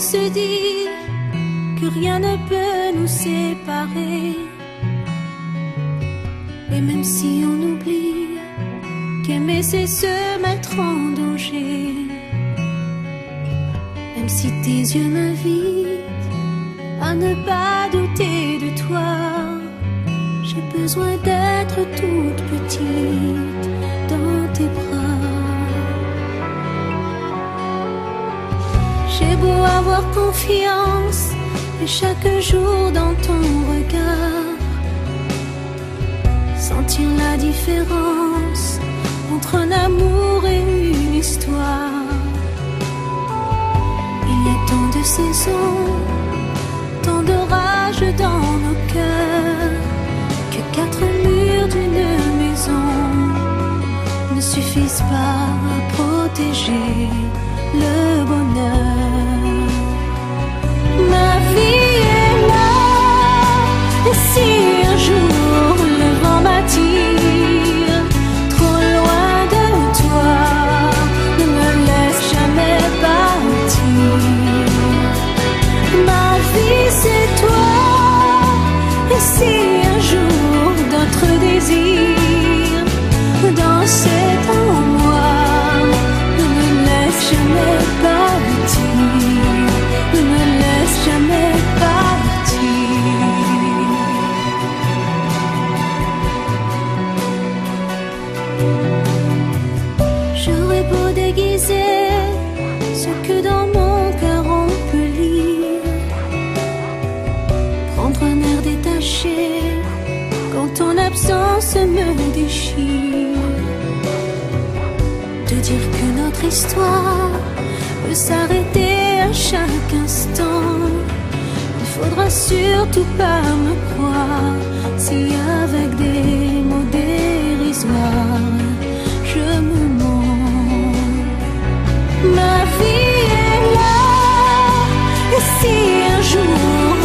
se dit que rien ne peut nous séparer. Et même si on oublie qu'aimer c'est se mettre en danger, même si tes yeux m'invitent à ne pas douter de toi, j'ai besoin d'être toute petite avoir confiance et chaque jour dans ton regard sentir la différence entre un amour et une histoire. Il a tant de saisons, tant d'orages dans nos cœurs, que quatre murs d'une maison ne suffisent pas à protéger le bonheur. Jamais ne me laisse jamais partir. J'aurais beau déguiser ce que dans mon cœur on peut lire, prendre un air détaché quand ton absence me déchire, te dire que notre histoire peut s'arrêter à chaque instant. Il faudra surtout pas me croire si avec des mots dérisoires je me mens. Ma vie est là et si un jour